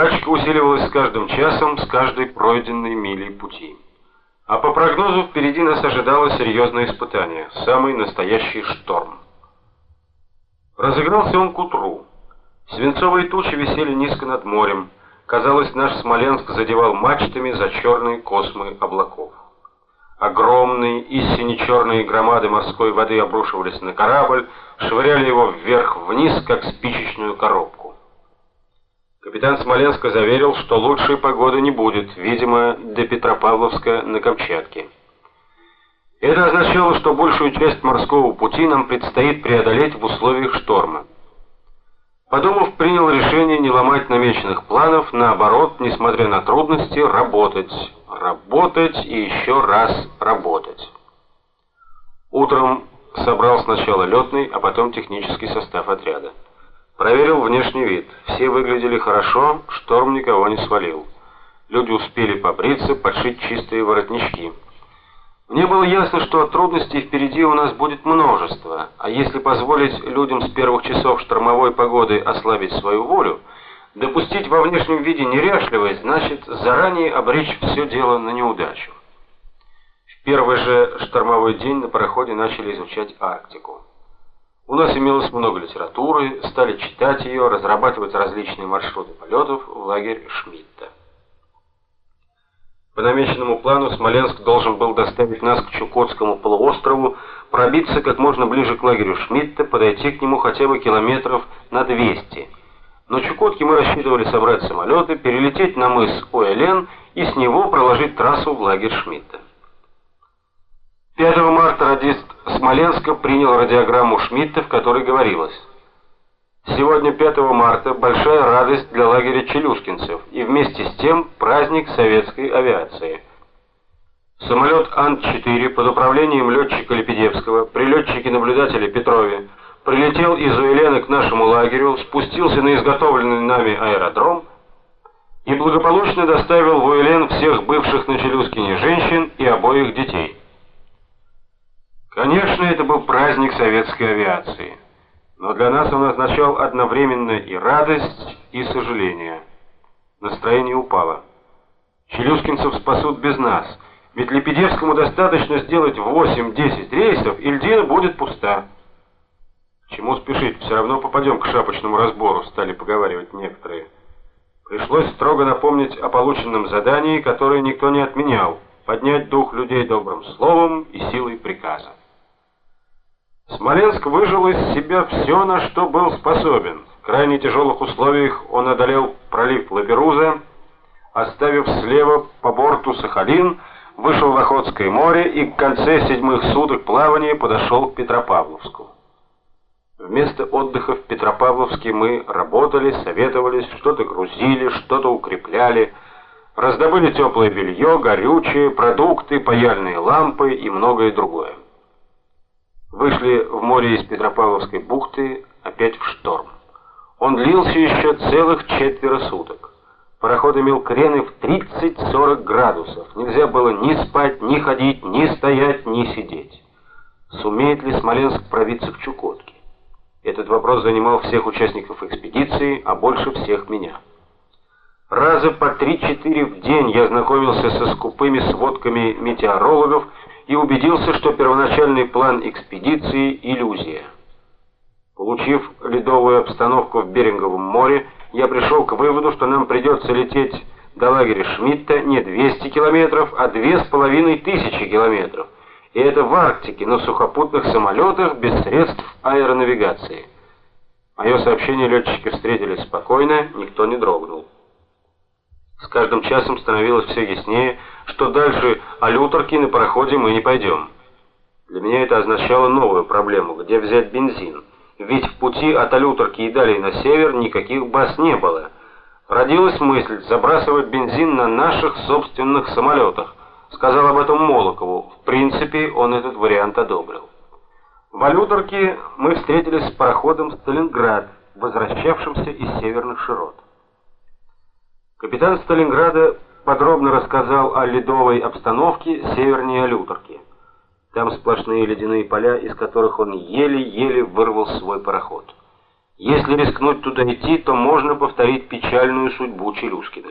Качка усиливалась с каждым часом, с каждой пройденной милей пути. А по прогнозу впереди нас ожидало серьезное испытание, самый настоящий шторм. Разыгрался он к утру. Свинцовые тучи висели низко над морем. Казалось, наш Смоленск задевал мачтами за черные космы облаков. Огромные и сине-черные громады морской воды обрушивались на корабль, швыряли его вверх-вниз, как спичечную коробку. Капитан Смоленска заверил, что лучшей погоды не будет, видимо, до Петропавловска на Камчатке. Это означало, что большую часть морского пути нам предстоит преодолеть в условиях шторма. Подумав, принял решение не ломать намеченных планов, наоборот, несмотря на трудности, работать, работать и еще раз работать. Утром собрал сначала летный, а потом технический состав отряда. Проверил внешний вид. Все выглядели хорошо, шторм никого не свалил. Люди успели побриться, подшить чистые воротнички. Мне было ясно, что трудностей впереди у нас будет множество, а если позволить людям с первых часов штормовой погоды ослабить свою волю, допустить во внешнем виде неряшливость, значит заранее обречь все дело на неудачу. В первый же штормовой день на пароходе начали изучать Арктику. Нас имелось много литературы, стали читать ее, разрабатывать различные маршруты полетов в лагерь Шмидта. По намеченному плану Смоленск должен был доставить нас к Чукотскому полуострову, пробиться как можно ближе к лагерю Шмидта, подойти к нему хотя бы километров на 200. Но Чукотке мы рассчитывали собрать самолеты, перелететь на мыс Уэлен и с него проложить трассу в лагерь Шмидта. 5 марта радист Смоленска принял радиограмму Шмидта, в которой говорилось Сегодня, 5 марта, большая радость для лагеря челюскинцев и вместе с тем праздник советской авиации. Самолет Ан-4 под управлением летчика Лепедевского, при летчике-наблюдателе Петрове, прилетел из Уэлена к нашему лагерю, спустился на изготовленный нами аэродром и благополучно доставил в Уэлен всех бывших на Челюскине женщин и обоих детей. Конечно, это был праздник советской авиации но для нас он означал одновременно и радость, и сожаление. Настроение упало. Челюскинцев спасут без нас, ведь Лепедевскому достаточно сделать 8-10 рейсов, и льдина будет пуста. К чему спешить, все равно попадем к шапочному разбору, стали поговаривать некоторые. Пришлось строго напомнить о полученном задании, которое никто не отменял, поднять дух людей добрым словом и силой приказа. Смоленск выжил из себя все, на что был способен. В крайне тяжелых условиях он одолел пролив Лаперуза, оставив слева по борту Сахалин, вышел в Охотское море и к конце седьмых суток плавания подошел к Петропавловску. Вместо отдыха в Петропавловске мы работали, советовались, что-то грузили, что-то укрепляли, раздобыли теплое белье, горючее, продукты, паяльные лампы и многое другое. Вышли в море из Петропавловской бухты опять в шторм. Он длился еще целых четверо суток. Пароход имел крены в 30-40 градусов. Нельзя было ни спать, ни ходить, ни стоять, ни сидеть. Сумеет ли Смоленск пробиться к Чукотке? Этот вопрос занимал всех участников экспедиции, а больше всех меня. Раза по 3-4 в день я знакомился со скупыми сводками метеорологов и убедился, что первоначальный план экспедиции – иллюзия. Получив ледовую обстановку в Беринговом море, я пришел к выводу, что нам придется лететь до лагеря Шмидта не 200 километров, а 2500 километров. И это в Арктике, на сухопутных самолетах без средств аэронавигации. Мое сообщение летчики встретили спокойно, никто не дрогнул. С каждым часом становилось все яснее, что дальше Алюторки на пароходе мы не пойдем. Для меня это означало новую проблему, где взять бензин. Ведь в пути от Алюторки и далее на север никаких баз не было. Родилась мысль забрасывать бензин на наших собственных самолетах. Сказал об этом Молокову. В принципе, он этот вариант одобрил. В Алюторке мы встретились с пароходом «Сталинград», возвращавшимся из северных широт. Капитан Сталинграда подробно рассказал о ледовой обстановке севернее Алюторки. Там сплошные ледяные поля, из которых он еле-еле вырвал свой пароход. Если рискнуть туда идти, то можно повторить печальную судьбу Челюскина.